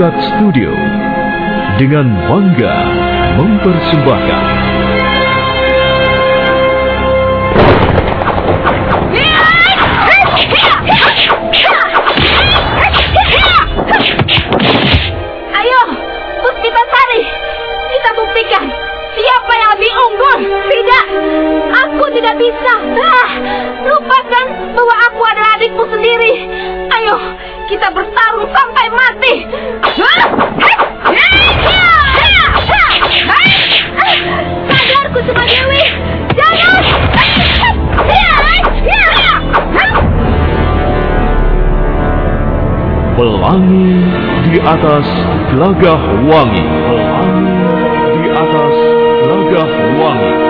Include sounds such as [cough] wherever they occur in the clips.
Pukat Studio dengan bangga mempersembahkan Ayo, Puspita Sari, kita buktikan siapa yang lebih unggul. Tidak, aku tidak bisa. Ah, lupakan bahwa aku adalah adikmu sendiri. Ayo, kita bertarung sampai mati. Dewi. Jangan. Pelangi di atas gelagah wangi. Pelangi di atas gelagah wangi.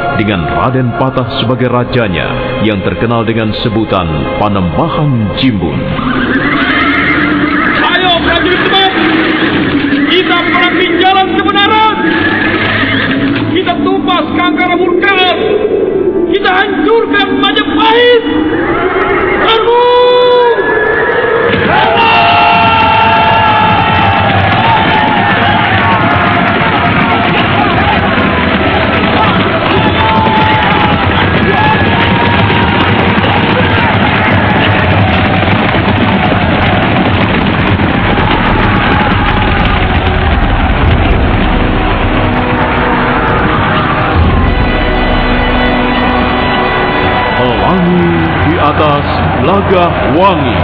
dengan Raden Patah sebagai rajanya yang terkenal dengan sebutan Panembahan Jimbun. Ayo prajurit Demak, kita perangi jalan kebenaran. Kita tumpas kangkara murkaan. Kita hancurkan Majapahit. Gelagah wangi.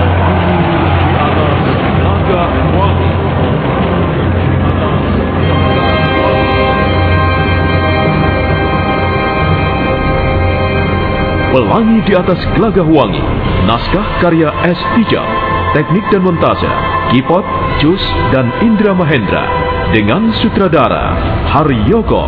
Pelangi di atas gelagah wangi. Naskah karya S. Tijab. Teknik dan montase. Kipot, Jus, dan Indra Mahendra. Dengan sutradara Haryoko.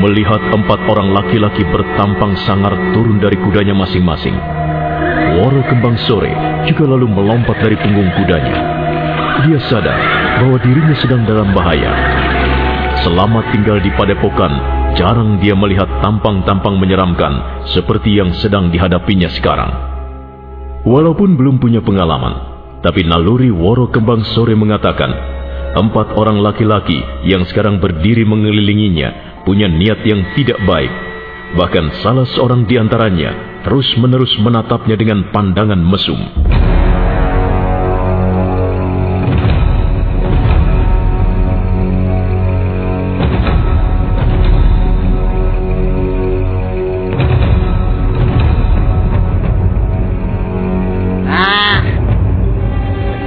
Melihat empat orang laki-laki bertampang sangar turun dari kudanya masing-masing. Woro kembang sore juga lalu melompat dari punggung kudanya. Dia sadar bahwa dirinya sedang dalam bahaya. Selama tinggal di padepokan, jarang dia melihat tampang-tampang menyeramkan seperti yang sedang dihadapinya sekarang. Walaupun belum punya pengalaman, tapi naluri Woro Kembang Sore mengatakan, empat orang laki-laki yang sekarang berdiri mengelilinginya punya niat yang tidak baik. Bahkan salah seorang di antaranya terus-menerus menatapnya dengan pandangan mesum.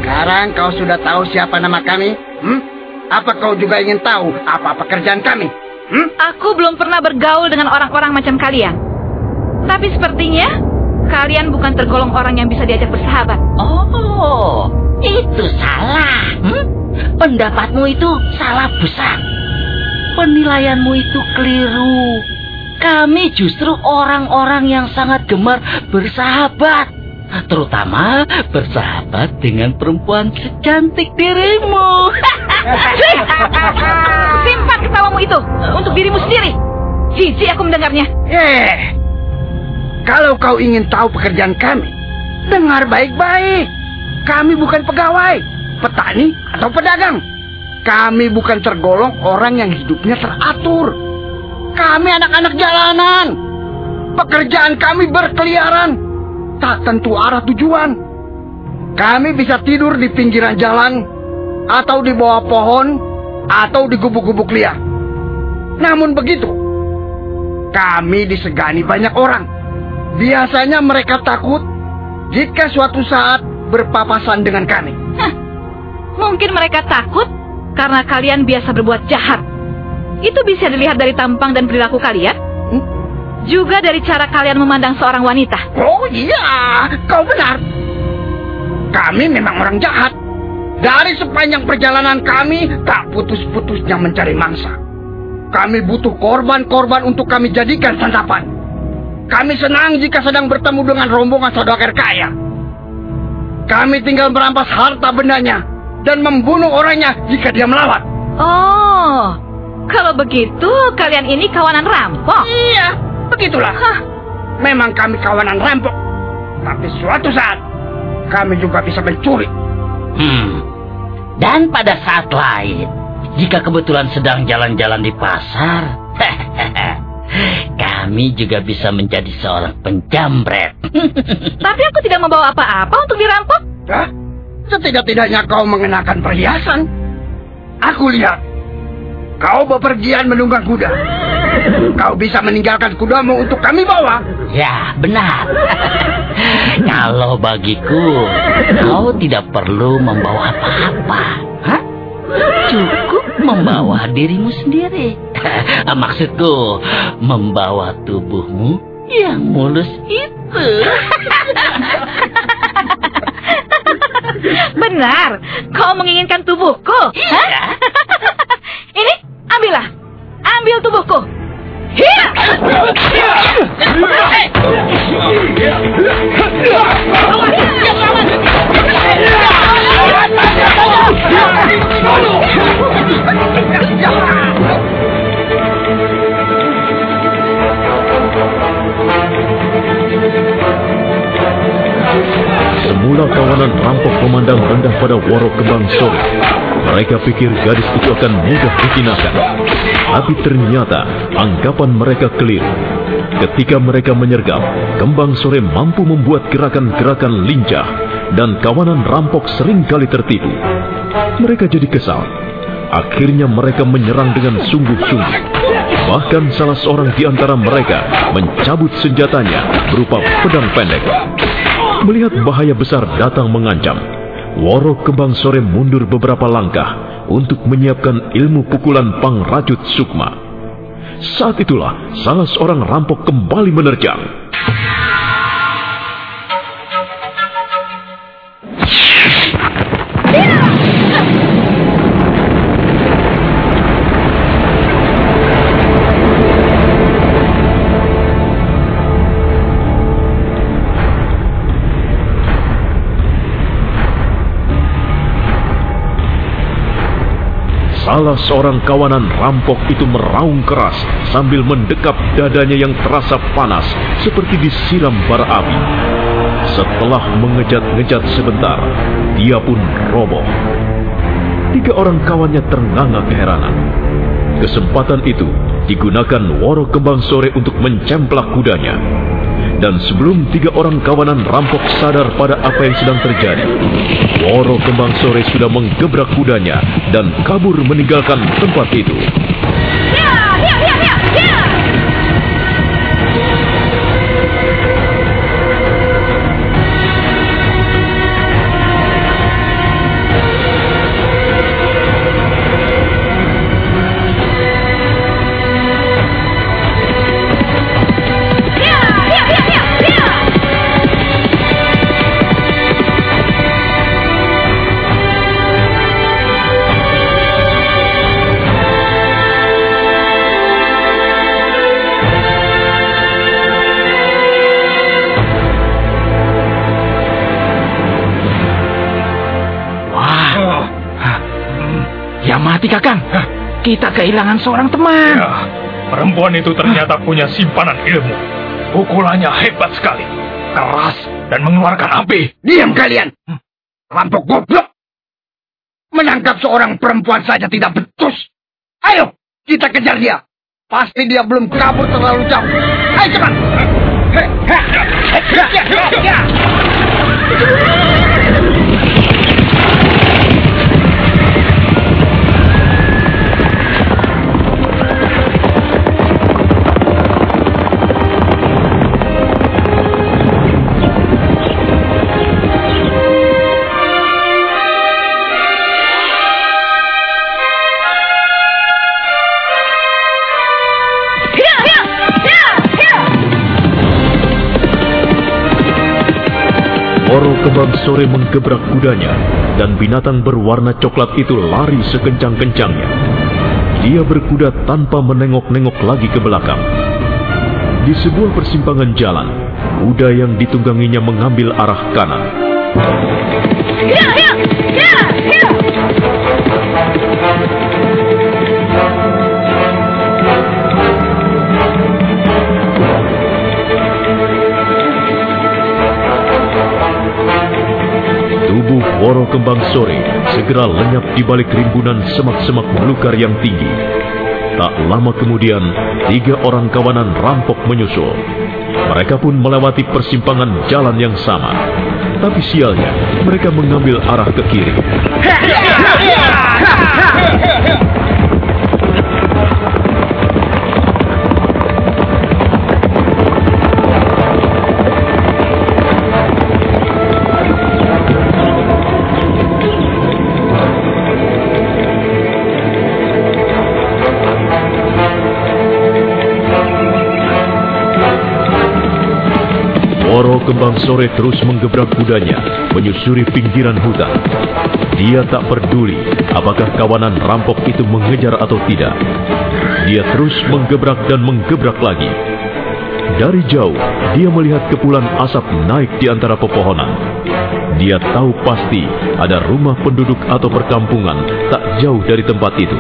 Sekarang kau sudah tahu siapa nama kami? Hmm? Apa kau juga ingin tahu apa pekerjaan kami? Hmm? Aku belum pernah bergaul dengan orang-orang macam kalian. Tapi sepertinya kalian bukan tergolong orang yang bisa diajak bersahabat. Oh, itu salah. Hmm? Pendapatmu itu salah besar. Penilaianmu itu keliru. Kami justru orang-orang yang sangat gemar bersahabat terutama bersahabat dengan perempuan secantik dirimu. [laughs] Simpan ketawamu itu untuk dirimu sendiri. Jijik aku mendengarnya. Eh, kalau kau ingin tahu pekerjaan kami, dengar baik-baik. Kami bukan pegawai, petani, atau pedagang. Kami bukan tergolong orang yang hidupnya teratur. Kami anak-anak jalanan. Pekerjaan kami berkeliaran tak tentu arah tujuan. Kami bisa tidur di pinggiran jalan, atau di bawah pohon, atau di gubuk-gubuk liar. Namun begitu, kami disegani banyak orang. Biasanya mereka takut jika suatu saat berpapasan dengan kami. Mungkin mereka takut karena kalian biasa berbuat jahat. Itu bisa dilihat dari tampang dan perilaku kalian. Juga dari cara kalian memandang seorang wanita. Oh iya, kau benar. Kami memang orang jahat. Dari sepanjang perjalanan kami, tak putus-putusnya mencari mangsa. Kami butuh korban-korban untuk kami jadikan santapan. Kami senang jika sedang bertemu dengan rombongan saudagar kaya. Kami tinggal merampas harta bendanya dan membunuh orangnya jika dia melawan. Oh, kalau begitu kalian ini kawanan rampok? Iya, Begitulah. Hah. Memang kami kawanan rampok. Tapi suatu saat, kami juga bisa mencuri. Hmm. Dan pada saat lain, jika kebetulan sedang jalan-jalan di pasar, [laughs] kami juga bisa menjadi seorang penjambret. [laughs] Tapi aku tidak membawa apa-apa untuk dirampok. Hah? Setidak-tidaknya kau mengenakan perhiasan. Aku lihat Kau bepergian menunggang kuda. Kau bisa meninggalkan kudamu untuk kami bawa. Ya, benar. [laughs] Kalau bagiku, kau tidak perlu membawa apa-apa. Hah? Cukup membawa dirimu sendiri. [laughs] Maksudku, membawa tubuhmu yang mulus itu. [laughs] Benar, kau menginginkan tubuhku. Iya. Ini Ambillah. Ambil tubuhku. Semula kawanan rampok memandang rendah pada Waro Kembang Sore. Mereka pikir gadis itu akan mudah dijinakan. Tapi ternyata anggapan mereka keliru. Ketika mereka menyergap, Kembang Sore mampu membuat gerakan-gerakan lincah dan kawanan rampok sering kali tertipu. Mereka jadi kesal. Akhirnya mereka menyerang dengan sungguh-sungguh. Bahkan salah seorang di antara mereka mencabut senjatanya berupa pedang pendek. Melihat bahaya besar datang mengancam, Woro Kembang Sore mundur beberapa langkah untuk menyiapkan ilmu pukulan Pangrajut Sukma. Saat itulah salah seorang rampok kembali menerjang. Salah seorang kawanan rampok itu meraung keras sambil mendekap dadanya yang terasa panas seperti disiram bara api. Setelah mengejat-ngejat sebentar, dia pun roboh. Tiga orang kawannya ternganga keheranan. Kesempatan itu digunakan Woro Kembang Sore untuk mencemplak kudanya. Dan sebelum tiga orang kawanan rampok sadar pada apa yang sedang terjadi, Woro Kembang Sore sudah menggebrak kudanya dan kabur meninggalkan tempat itu. Kita kehilangan seorang teman. Ya, perempuan itu ternyata punya simpanan ilmu. Pukulannya hebat sekali. Keras dan mengeluarkan api. Diam kalian. Rampok goblok. Menangkap seorang perempuan saja tidak becus. Ayo, kita kejar dia. Pasti dia belum kabur terlalu jauh. Ayo cepat. Heh, heh, heh, ya, ya, ya. Ya, Kembang Sore menggebrak kudanya dan binatang berwarna coklat itu lari sekencang-kencangnya. Dia berkuda tanpa menengok-nengok lagi ke belakang. Di sebuah persimpangan jalan, kuda yang ditungganginya mengambil arah kanan. Ya, ya, Tubuh Woro Kembang Sore segera lenyap di balik rimbunan semak-semak belukar yang tinggi. Tak lama kemudian, tiga orang kawanan rampok menyusul. Mereka pun melewati persimpangan jalan yang sama. Tapi sialnya, mereka mengambil arah ke kiri. Kembang Sore terus menggebrak kudanya, menyusuri pinggiran hutan. Dia tak peduli apakah kawanan rampok itu mengejar atau tidak. Dia terus menggebrak dan menggebrak lagi. Dari jauh, dia melihat kepulan asap naik di antara pepohonan. Dia tahu pasti ada rumah penduduk atau perkampungan tak jauh dari tempat itu.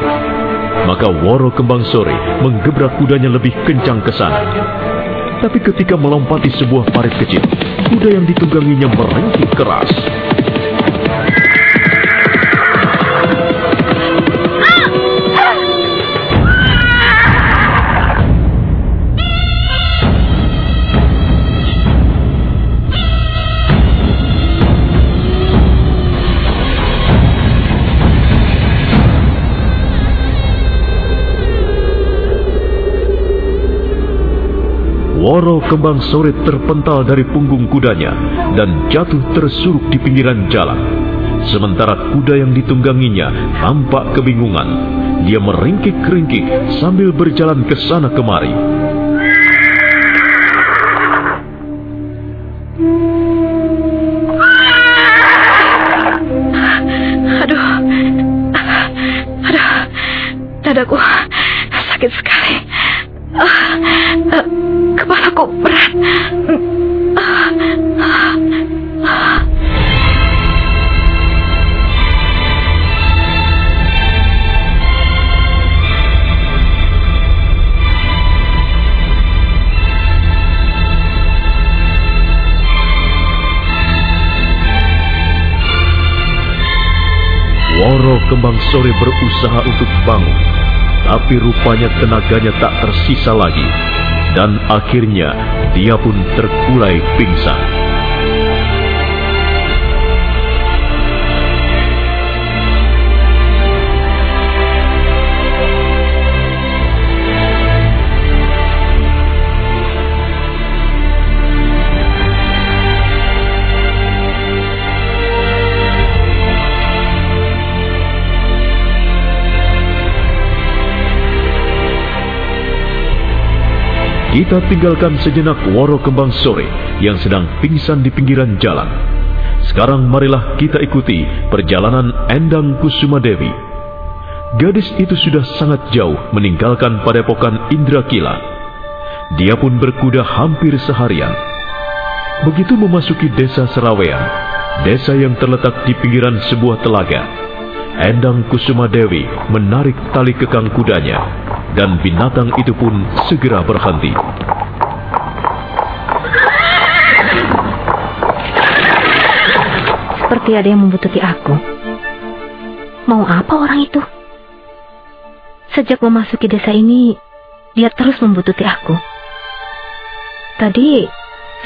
Maka Woro Kembang Sore menggebrak kudanya lebih kencang ke sana. Tapi ketika melompati sebuah parit kecil, kuda yang ditungganginya merengking keras. Woro Kembang Sore terpental dari punggung kudanya dan jatuh tersuruk di pinggiran jalan. Sementara kuda yang ditungganginya tampak kebingungan. Dia meringkik-ringkik sambil berjalan ke sana kemari. Aduh. Aduh. Dadaku sakit sekali. Ah, ah, Kepalaku berat. Woro Kembang Sore berusaha untuk bangun, tapi rupanya tenaganya tak tersisa lagi dan akhirnya dia pun terkulai pingsan. Kita tinggalkan sejenak Woro Kembang Sore yang sedang pingsan di pinggiran jalan. Sekarang marilah kita ikuti perjalanan Endang Kusuma Dewi. Gadis itu sudah sangat jauh meninggalkan padepokan Indra Kila. Dia pun berkuda hampir seharian. Begitu memasuki desa Serawean, desa yang terletak di pinggiran sebuah telaga, Endang Kusuma Dewi menarik tali kekang kudanya dan binatang itu pun segera berhenti. Seperti ada yang membutuhkan aku. Mau apa orang itu? Sejak memasuki desa ini, dia terus membutuhkan aku. Tadi,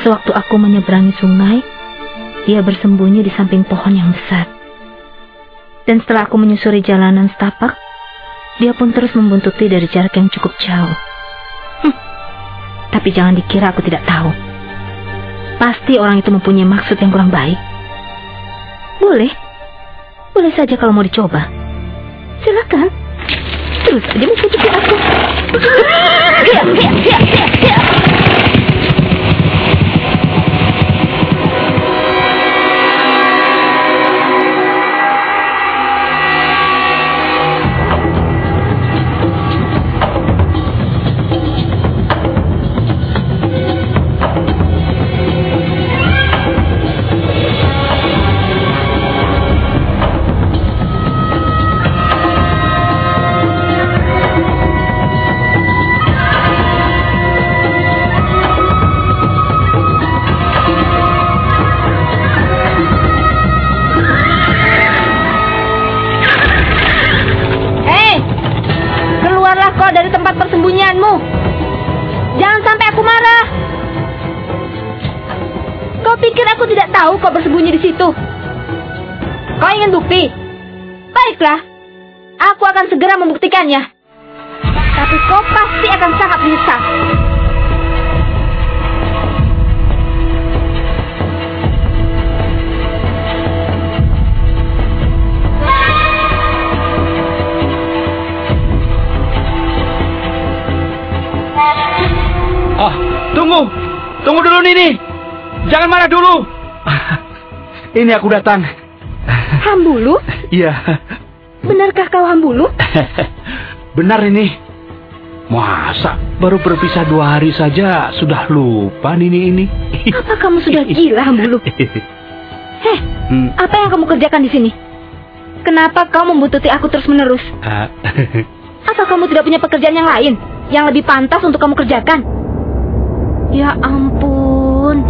sewaktu aku menyeberangi sungai, dia bersembunyi di samping pohon yang besar. Dan setelah aku menyusuri jalanan setapak, dia pun terus membuntuti dari jarak yang cukup jauh. Hm, tapi jangan dikira aku tidak tahu. Pasti orang itu mempunyai maksud yang kurang baik. Boleh. Boleh saja kalau mau dicoba. Silakan. Terus saja mengikuti aku. Hiya, hiya, hiya, hiya, Jangan sampai aku marah. Kau pikir aku tidak tahu kau bersembunyi di situ? Kau ingin bukti? Baiklah, aku akan segera membuktikannya. Tapi kau pasti akan sangat menyesal. Oh, tunggu. Tunggu dulu Nini. Jangan marah dulu. [laughs] Ini aku datang. Hambulu? Iya, Benarkah kau Hambulu? [laughs] benar ini. Masa baru berpisah dua hari saja sudah lupa Nini ini? [laughs] Apa kamu sudah gila Hambulu? Heh, Hmm, apa yang kamu kerjakan di sini? Kenapa kau membututi aku terus-menerus? ah, Apa kamu tidak punya pekerjaan yang lain yang lebih pantas untuk kamu kerjakan? Ya ampun.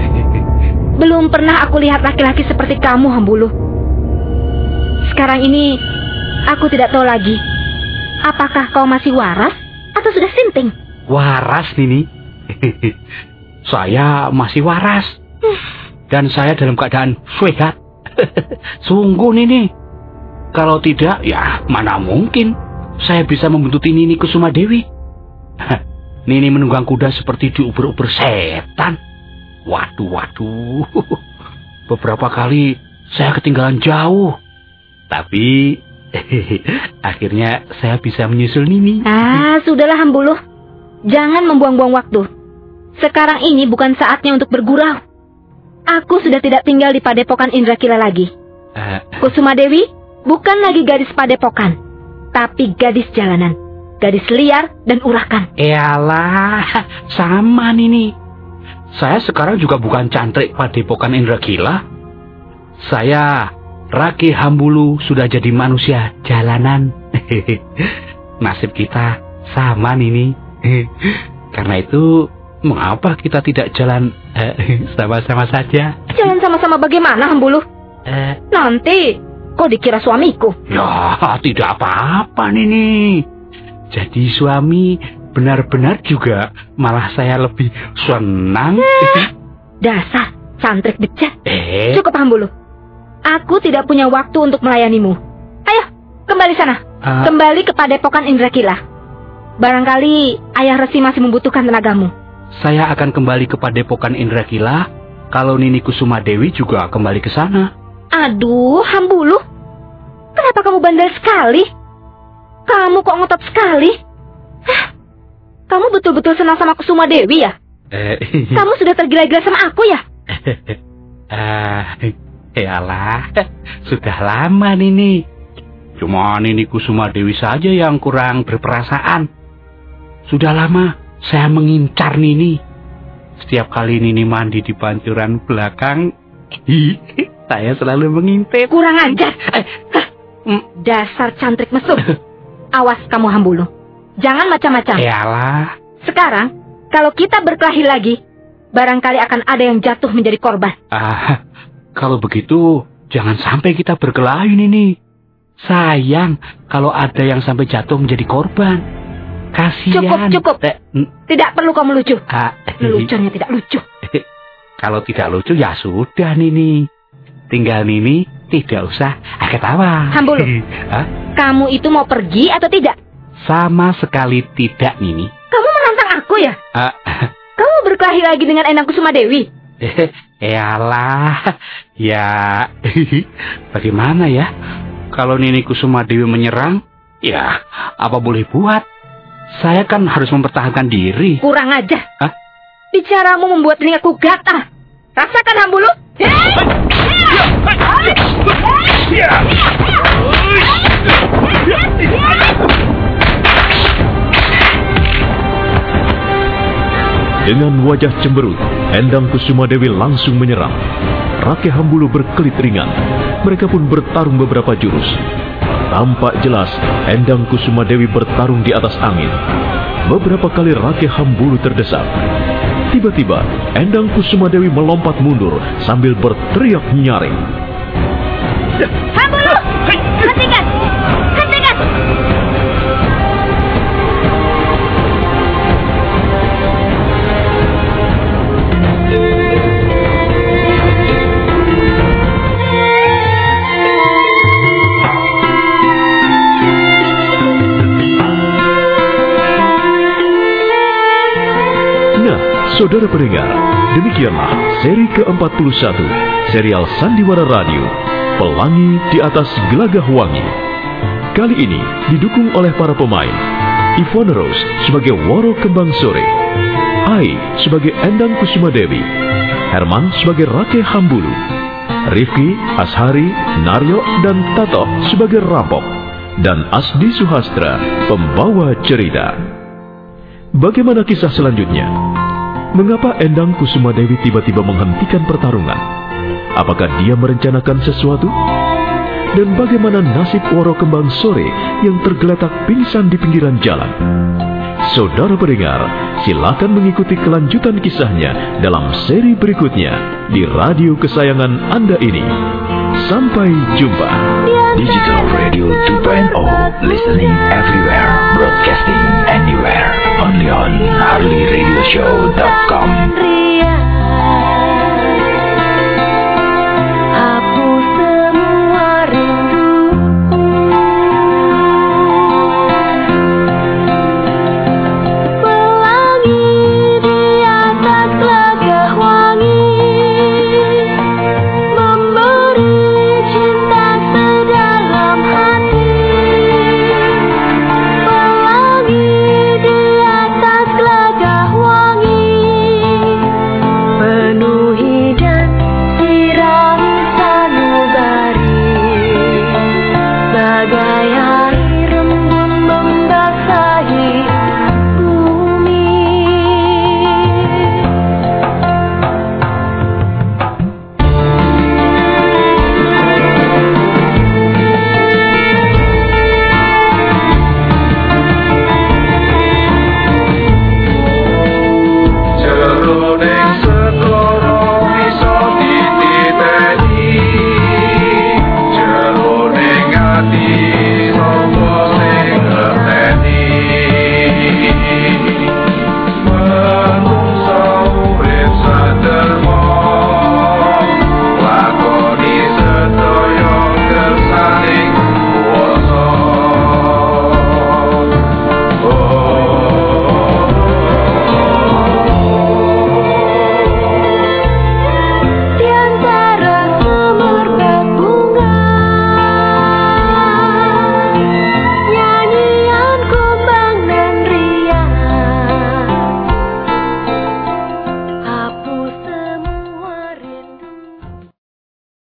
[laughs] Belum pernah aku lihat laki-laki seperti kamu, Hambulu. Sekarang ini aku tidak tahu lagi. Apakah kau masih waras atau sudah sinting? waras Nini. [laughs] saya masih waras. Dan saya dalam keadaan sehat. [laughs] Sungguh Nini. Kalau tidak, ya mana mungkin saya bisa membuntuti Nini Kusuma Dewi. Nini menunggang kuda seperti diuber-uber setan. Waduh, waduh. Beberapa kali saya ketinggalan jauh. Tapi [laughs] akhirnya saya bisa menyusul Nini. Ah, sudahlah Hambulu. Jangan membuang-buang waktu. Sekarang ini bukan saatnya untuk bergurau. Aku sudah tidak tinggal di padepokan Indrakila lagi. Eh, Kusuma Dewi bukan lagi gadis padepokan, tapi gadis jalanan. Gadis liar dan urakan. Eyalah, sama Nini. Saya sekarang juga bukan cantrik padepokan Indra Gila. Saya, Raki Hambulu, sudah jadi manusia jalanan. [laughs] Nasib kita sama Nini. [laughs] Karena itu, mengapa kita tidak jalan eh, [laughs] sama-sama saja? Jalan sama-sama bagaimana Hambulu? Eh, Nanti kok dikira suamiku? Ya, tidak apa-apa, Nini. Jadi suami benar-benar juga malah saya lebih senang. Dasar, cantrik becet. Eh, Cukup Hambulu. Aku tidak punya waktu untuk melayanimu. Ayo, kembali sana. ah, Kembali ke Padepokan Indrakila. Barangkali Ayah Resi masih membutuhkan tenagamu. saya akan kembali ke Padepokan Indrakila kalau Nini Kusuma Dewi juga kembali ke sana. Aduh, Hambulu. Kenapa kamu bandel sekali? Kamu kok ngotot sekali? Hah? Kamu betul-betul senang sama Kusuma Dewi ya? Eh, [laughs] Kamu sudah tergila-gila sama aku ya? Ah, yalah, sudah lama Nini. Cuma Nini Kusuma Dewi saja yang kurang berperasaan. Sudah lama saya mengincar Nini. Setiap kali Nini mandi di pancuran belakang, [laughs] saya selalu mengintip. Kurang ajar. Eh, mm, Dasar cantrik mesum. [laughs] Awas kamu Hambulu. Jangan macam-macam. Yalah, Sekarang, kalau kita berkelahi lagi, barangkali akan ada yang jatuh menjadi korban. ah, kalau begitu jangan sampai kita berkelahi Nini. Sayang kalau ada yang sampai jatuh menjadi korban. Kasihan. Cukup, cukup. Eh, mm, Tidak perlu kamu lucu. ah, Lucunya tidak lucu. Kalau tidak lucu ya sudah Nini. Tinggal Nini tidak usah ah, ketawa. [laughs] Hambulu. Kamu itu mau pergi atau tidak? Sama sekali tidak Nini. Kamu menantang aku ya? Ah, [laughs] Kamu berkelahi lagi dengan Endang Kusuma Dewi? [laughs] Yalah, ya bagaimana ya? Kalau Nini Kusuma Dewi menyerang, ya apa boleh buat? Saya kan harus mempertahankan diri. Kurang aja. Hah? Bicaramu membuat telingaku gatal. Rasakan Hambulu. Dengan wajah cemberut, Endang Kusuma Dewi langsung menyerang. Rake Hambulu berkelit ringan. Mereka pun bertarung beberapa jurus. Tampak jelas, Endang Kusuma Dewi bertarung di atas angin. Beberapa kali Rake Hambulu terdesak. Tiba-tiba, Endang Kusuma Dewi melompat mundur sambil berteriak nyaring. Hambulu! Hentikan! Hentikan! Saudara pendengar, demikianlah seri ke-41 serial Sandiwara Radio, Pelangi di atas Gelagah Wangi. Kali ini didukung oleh para pemain, Ivone Rose sebagai Woro Kembang Sore, Ai sebagai Endang Kusuma Dewi, Herman sebagai Rake Hambulu, Rifki, Ashari, Naryo, dan Tato sebagai Rampok, dan Asdi Suhastra, pembawa cerita. Bagaimana kisah selanjutnya? Mengapa Endang Kusuma Dewi tiba-tiba menghentikan pertarungan? Apakah dia merencanakan sesuatu? Dan bagaimana nasib Woro Kembang Sore yang tergeletak pingsan di pinggiran jalan? Saudara pendengar, silakan mengikuti kelanjutan kisahnya dalam seri berikutnya di radio kesayangan Anda ini. Sampai jumpa. Digital Radio 2.0 Listening everywhere Broadcasting anywhere. Only on HarleyRadioshow.com